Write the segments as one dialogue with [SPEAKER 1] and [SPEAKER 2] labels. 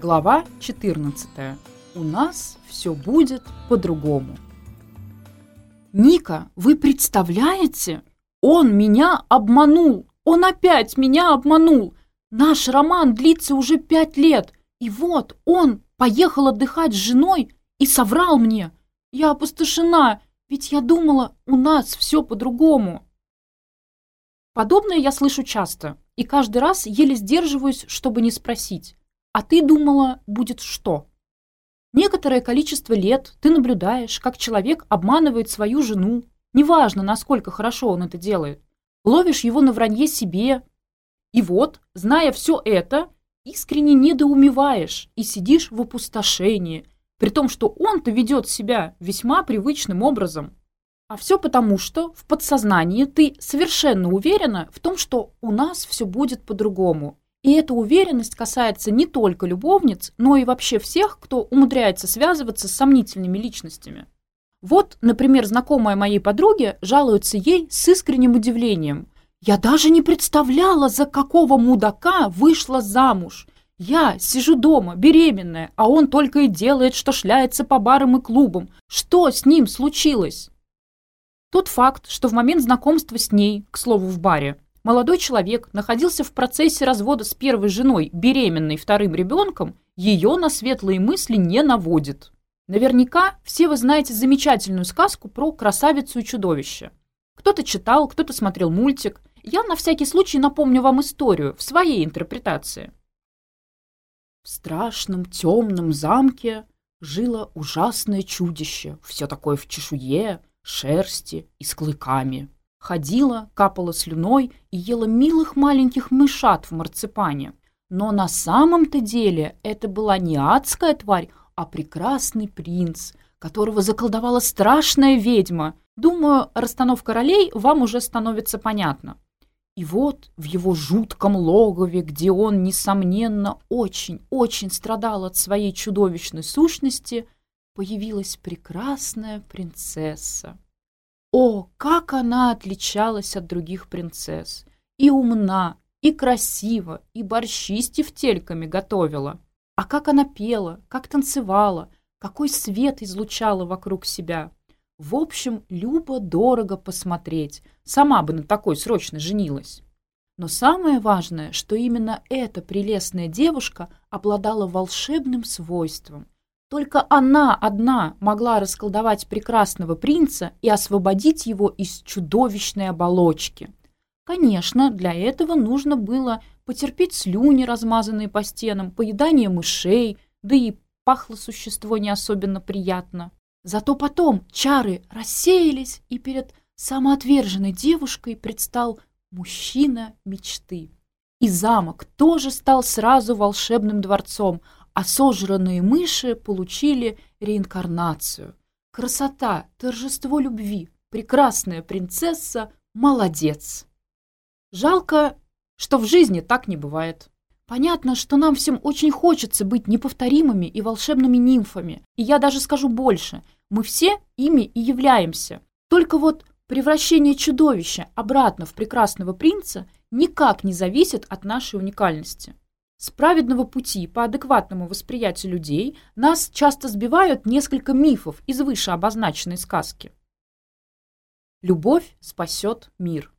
[SPEAKER 1] Глава 14. У нас все будет по-другому. Ника, вы представляете? Он меня обманул. Он опять меня обманул. Наш роман длится уже пять лет. И вот он поехал отдыхать с женой и соврал мне. Я опустошена, ведь я думала, у нас все по-другому. Подобное я слышу часто, и каждый раз еле сдерживаюсь, чтобы не спросить. А ты думала, будет что? Некоторое количество лет ты наблюдаешь, как человек обманывает свою жену, неважно, насколько хорошо он это делает. Ловишь его на вранье себе. И вот, зная все это, искренне недоумеваешь и сидишь в опустошении, при том, что он-то ведет себя весьма привычным образом. А все потому, что в подсознании ты совершенно уверена в том, что у нас все будет по-другому. И эта уверенность касается не только любовниц, но и вообще всех, кто умудряется связываться с сомнительными личностями. Вот, например, знакомая моей подруги жалуется ей с искренним удивлением. «Я даже не представляла, за какого мудака вышла замуж. Я сижу дома, беременная, а он только и делает, что шляется по барам и клубам. Что с ним случилось?» Тот факт, что в момент знакомства с ней, к слову, в баре, молодой человек находился в процессе развода с первой женой, беременной вторым ребенком, ее на светлые мысли не наводит. Наверняка все вы знаете замечательную сказку про красавицу и чудовище. Кто-то читал, кто-то смотрел мультик. Я на всякий случай напомню вам историю в своей интерпретации. В страшном темном замке жило ужасное чудище, все такое в чешуе, шерсти и с клыками. Ходила, капала слюной и ела милых маленьких мышат в марципане. Но на самом-то деле это была не адская тварь, а прекрасный принц, которого заколдовала страшная ведьма. Думаю, расстановка ролей вам уже становится понятна. И вот в его жутком логове, где он, несомненно, очень-очень страдал от своей чудовищной сущности, появилась прекрасная принцесса. О, как она отличалась от других принцесс! И умна, и красиво, и борщи с тефтельками готовила. А как она пела, как танцевала, какой свет излучала вокруг себя. В общем, Люба дорого посмотреть. Сама бы на такой срочно женилась. Но самое важное, что именно эта прелестная девушка обладала волшебным свойством. Только она одна могла расколдовать прекрасного принца и освободить его из чудовищной оболочки. Конечно, для этого нужно было потерпеть слюни, размазанные по стенам, поедание мышей, да и пахло существо не особенно приятно. Зато потом чары рассеялись, и перед самоотверженной девушкой предстал мужчина мечты. И замок тоже стал сразу волшебным дворцом, а осожранные мыши получили реинкарнацию. Красота, торжество любви, прекрасная принцесса, молодец. Жалко, что в жизни так не бывает. Понятно, что нам всем очень хочется быть неповторимыми и волшебными нимфами. И я даже скажу больше. Мы все ими и являемся. Только вот превращение чудовища обратно в прекрасного принца никак не зависит от нашей уникальности. С праведного пути по адекватному восприятию людей нас часто сбивают несколько мифов из выше обозначенной сказки. Любовь спасет мир.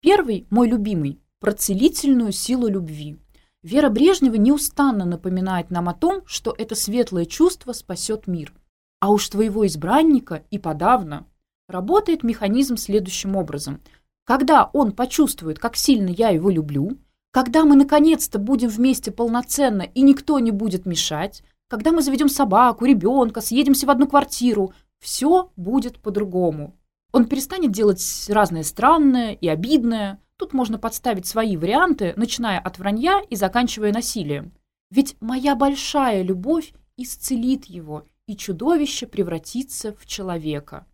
[SPEAKER 1] Первый, мой любимый, про целительную силу любви. Вера Брежнева неустанно напоминает нам о том, что это светлое чувство спасет мир. А уж твоего избранника и подавно. Работает механизм следующим образом. Когда он почувствует, как сильно я его люблю, Когда мы наконец-то будем вместе полноценно, и никто не будет мешать, когда мы заведем собаку, ребенка, съедемся в одну квартиру, все будет по-другому. Он перестанет делать разное странное и обидное. Тут можно подставить свои варианты, начиная от вранья и заканчивая насилием. Ведь моя большая любовь исцелит его, и чудовище превратится в человека.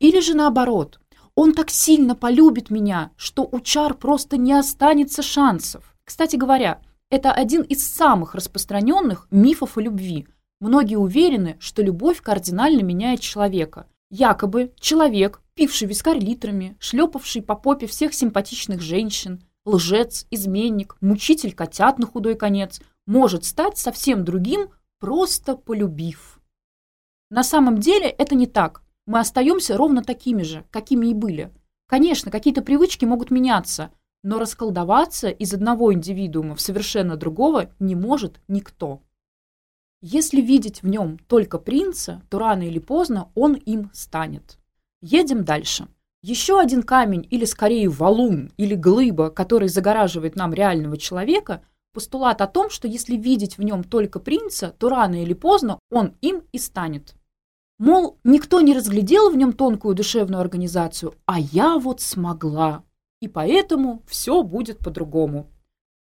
[SPEAKER 1] Или же наоборот, он так сильно полюбит меня, что у чар просто не останется шансов. Кстати говоря, это один из самых распространенных мифов о любви. Многие уверены, что любовь кардинально меняет человека. Якобы человек, пивший вискарь литрами, шлепавший по попе всех симпатичных женщин, лжец, изменник, мучитель котят на худой конец, может стать совсем другим, просто полюбив. На самом деле это не так. Мы остаемся ровно такими же, какими и были. Конечно, какие-то привычки могут меняться, но расколдоваться из одного индивидуума в совершенно другого не может никто. Если видеть в нем только принца, то рано или поздно он им станет. Едем дальше. Еще один камень, или скорее валун, или глыба, который загораживает нам реального человека, постулат о том, что если видеть в нем только принца, то рано или поздно он им и станет. Мол, никто не разглядел в нем тонкую душевную организацию, а я вот смогла. И поэтому все будет по-другому.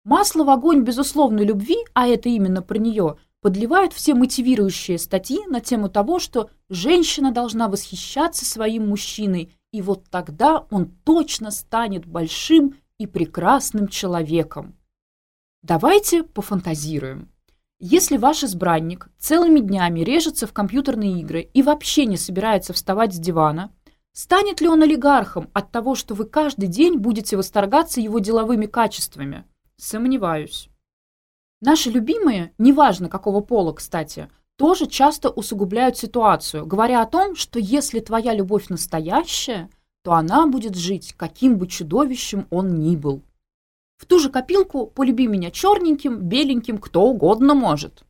[SPEAKER 1] Масло в огонь безусловной любви, а это именно про нее, подливают все мотивирующие статьи на тему того, что женщина должна восхищаться своим мужчиной, и вот тогда он точно станет большим и прекрасным человеком. Давайте пофантазируем. Если ваш избранник целыми днями режется в компьютерные игры и вообще не собирается вставать с дивана, станет ли он олигархом от того, что вы каждый день будете восторгаться его деловыми качествами? Сомневаюсь. Наши любимые, неважно какого пола, кстати, тоже часто усугубляют ситуацию, говоря о том, что если твоя любовь настоящая, то она будет жить, каким бы чудовищем он ни был. В ту же копилку «полюби меня черненьким, беленьким, кто угодно может».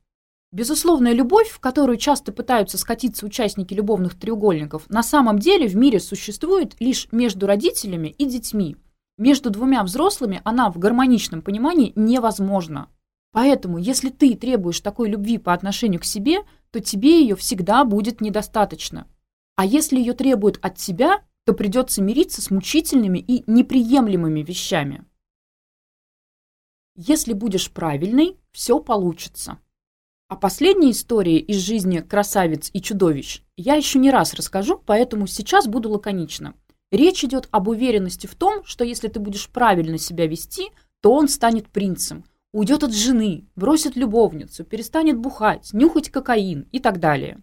[SPEAKER 1] Безусловная любовь, в которую часто пытаются скатиться участники любовных треугольников, на самом деле в мире существует лишь между родителями и детьми. Между двумя взрослыми она в гармоничном понимании невозможна. Поэтому, если ты требуешь такой любви по отношению к себе, то тебе ее всегда будет недостаточно. А если ее требуют от тебя, то придется мириться с мучительными и неприемлемыми вещами. Если будешь правильный, все получится. О последней истории из жизни красавец и чудовищ я еще не раз расскажу, поэтому сейчас буду лаконично. Речь идет об уверенности в том, что если ты будешь правильно себя вести, то он станет принцем, уйдет от жены, бросит любовницу, перестанет бухать, нюхать кокаин и так далее.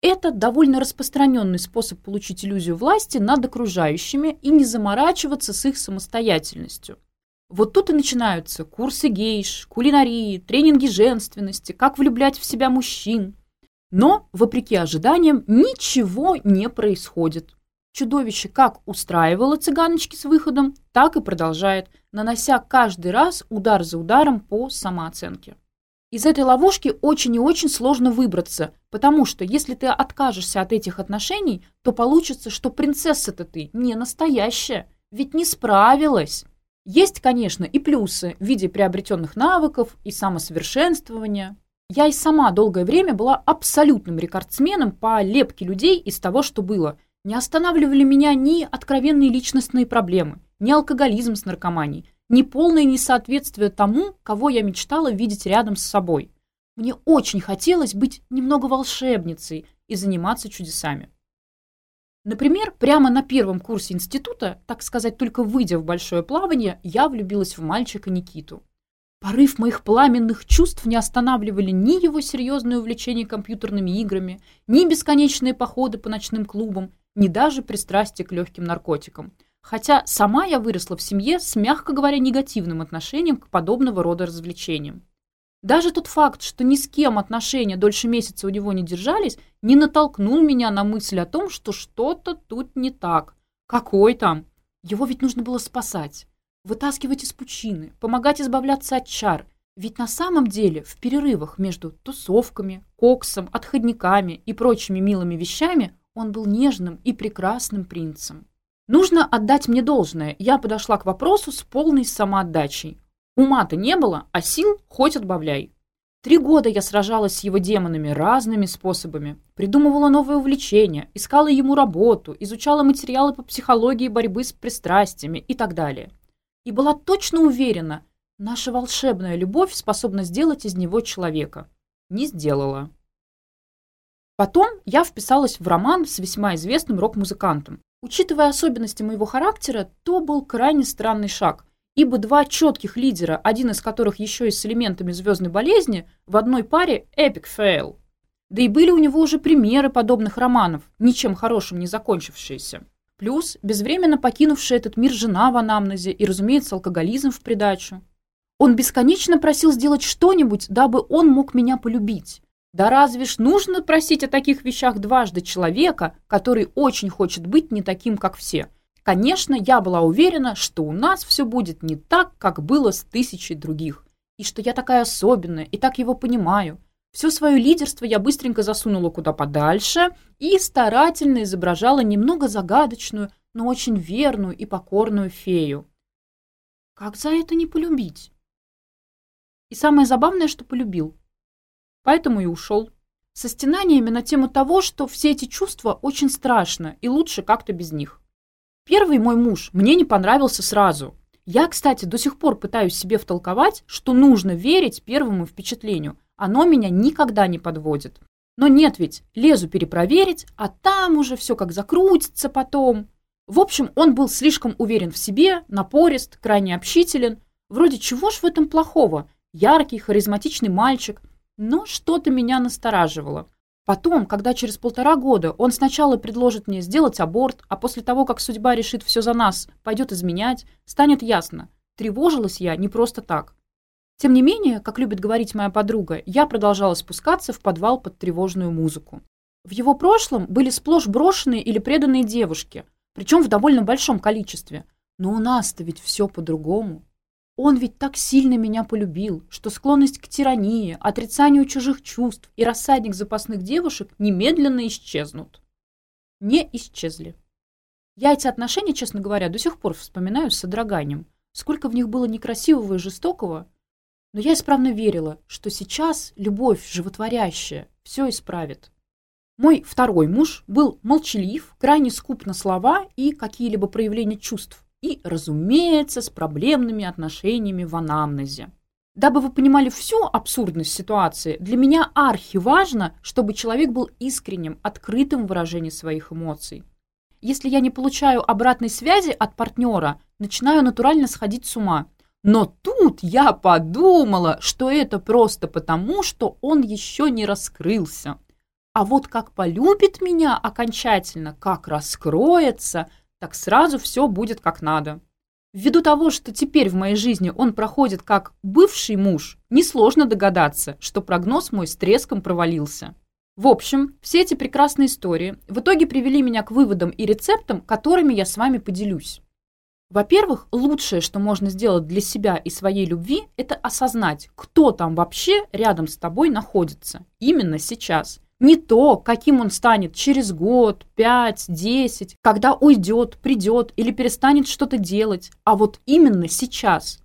[SPEAKER 1] Это довольно распространенный способ получить иллюзию власти над окружающими и не заморачиваться с их самостоятельностью – вот тут и начинаются курсы гейш, кулинарии, тренинги женственности, как влюблять в себя мужчин. Но, вопреки ожиданиям, ничего не происходит. Чудовище как устраивало цыганочки с выходом, так и продолжает, нанося каждый раз удар за ударом по самооценке. Из этой ловушки очень и очень сложно выбраться, потому что если ты откажешься от этих отношений, то получится, что принцесса-то ты не настоящая, ведь не справилась. Есть, конечно, и плюсы в виде приобретенных навыков и самосовершенствования. Я и сама долгое время была абсолютным рекордсменом по лепке людей из того, что было. Не останавливали меня ни откровенные личностные проблемы, ни алкоголизм с наркоманией, ни полное несоответствие тому, кого я мечтала видеть рядом с собой. Мне очень хотелось быть немного волшебницей и заниматься чудесами. Например, прямо на первом курсе института, так сказать, только выйдя в большое плавание, я влюбилась в мальчика Никиту. Порыв моих пламенных чувств не останавливали ни его серьезное увлечение компьютерными играми, ни бесконечные походы по ночным клубам, ни даже пристрастие к легким наркотикам. Хотя сама я выросла в семье с, мягко говоря, негативным отношением к подобного рода развлечениям. Даже тот факт, что ни с кем отношения дольше месяца у него не держались, не натолкнул меня на мысль о том, что что-то тут не так. Какой там? Его ведь нужно было спасать, вытаскивать из пучины, помогать избавляться от чар. Ведь на самом деле в перерывах между тусовками, коксом, отходниками и прочими милыми вещами он был нежным и прекрасным принцем. Нужно отдать мне должное. Я подошла к вопросу с полной самоотдачей. Ума-то не было, а сил хоть отбавляй. Три года я сражалась с его демонами разными способами. Придумывала новые увлечения, искала ему работу, изучала материалы по психологии борьбы с пристрастиями и так далее. И была точно уверена, наша волшебная любовь способна сделать из него человека. Не сделала. Потом я вписалась в роман с весьма известным рок-музыкантом. Учитывая особенности моего характера, то был крайне странный шаг – ибо два четких лидера, один из которых еще и с элементами звездной болезни, в одной паре эпик фейл. Да и были у него уже примеры подобных романов, ничем хорошим не закончившиеся. Плюс безвременно покинувшая этот мир жена в анамнезе и, разумеется, алкоголизм в придачу. Он бесконечно просил сделать что-нибудь, дабы он мог меня полюбить. Да разве ж нужно просить о таких вещах дважды человека, который очень хочет быть не таким, как все? Конечно, я была уверена, что у нас все будет не так, как было с тысячей других, и что я такая особенная и так его понимаю. Все свое лидерство я быстренько засунула куда подальше и старательно изображала немного загадочную, но очень верную и покорную фею. Как за это не полюбить? И самое забавное, что полюбил. Поэтому и ушел. Со стенаниями на тему того, что все эти чувства очень страшно и лучше как-то без них. Первый мой муж мне не понравился сразу. Я, кстати, до сих пор пытаюсь себе втолковать, что нужно верить первому впечатлению. Оно меня никогда не подводит. Но нет ведь, лезу перепроверить, а там уже все как закрутится потом. В общем, он был слишком уверен в себе, напорист, крайне общителен. Вроде чего ж в этом плохого? Яркий, харизматичный мальчик. Но что-то меня настораживало. Потом, когда через полтора года он сначала предложит мне сделать аборт, а после того, как судьба решит все за нас, пойдет изменять, станет ясно. Тревожилась я не просто так. Тем не менее, как любит говорить моя подруга, я продолжала спускаться в подвал под тревожную музыку. В его прошлом были сплошь брошенные или преданные девушки, причем в довольно большом количестве. Но у нас-то ведь все по-другому. Он ведь так сильно меня полюбил, что склонность к тирании, отрицанию чужих чувств и рассадник запасных девушек немедленно исчезнут. Не исчезли. Я эти отношения, честно говоря, до сих пор вспоминаю с содроганием. Сколько в них было некрасивого и жестокого. Но я исправно верила, что сейчас любовь животворящая все исправит. Мой второй муж был молчалив, крайне скуп на слова и какие-либо проявления чувств и, разумеется, с проблемными отношениями в анамнезе. Дабы вы понимали всю абсурдность ситуации, для меня архиважно, чтобы человек был искренним, открытым в выражении своих эмоций. Если я не получаю обратной связи от партнера, начинаю натурально сходить с ума. Но тут я подумала, что это просто потому, что он еще не раскрылся. А вот как полюбит меня окончательно, как раскроется – так сразу все будет как надо. Ввиду того, что теперь в моей жизни он проходит как бывший муж, несложно догадаться, что прогноз мой с треском провалился. В общем, все эти прекрасные истории в итоге привели меня к выводам и рецептам, которыми я с вами поделюсь. Во-первых, лучшее, что можно сделать для себя и своей любви, это осознать, кто там вообще рядом с тобой находится, именно сейчас, не то, каким он станет через год, пять, десять, когда уйдет, придет или перестанет что-то делать, а вот именно сейчас.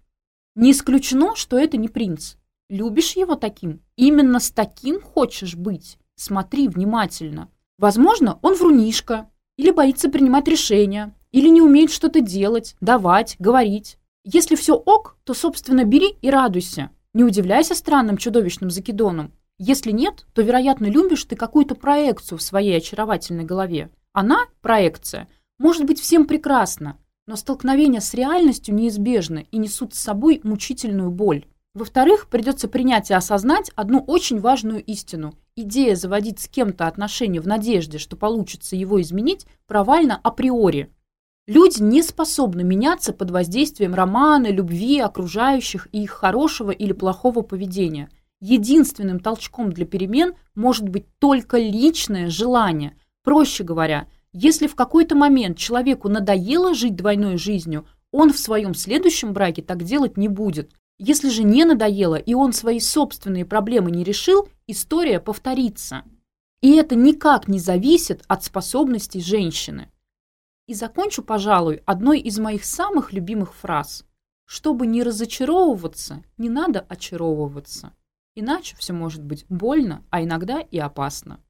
[SPEAKER 1] Не исключено, что это не принц. Любишь его таким? Именно с таким хочешь быть? Смотри внимательно. Возможно, он врунишка, или боится принимать решения, или не умеет что-то делать, давать, говорить. Если все ок, то, собственно, бери и радуйся. Не удивляйся странным чудовищным закидоном. Если нет, то, вероятно, любишь ты какую-то проекцию в своей очаровательной голове. Она, проекция, может быть всем прекрасна, но столкновения с реальностью неизбежны и несут с собой мучительную боль. Во-вторых, придется принять и осознать одну очень важную истину. Идея заводить с кем-то отношения в надежде, что получится его изменить, провальна априори. Люди не способны меняться под воздействием романа, любви, окружающих и их хорошего или плохого поведения – единственным толчком для перемен может быть только личное желание. Проще говоря, если в какой-то момент человеку надоело жить двойной жизнью, он в своем следующем браке так делать не будет. Если же не надоело и он свои собственные проблемы не решил, история повторится. И это никак не зависит от способностей женщины. И закончу, пожалуй, одной из моих самых любимых фраз. Чтобы не разочаровываться, не надо очаровываться. Иначе все может быть больно, а иногда и опасно.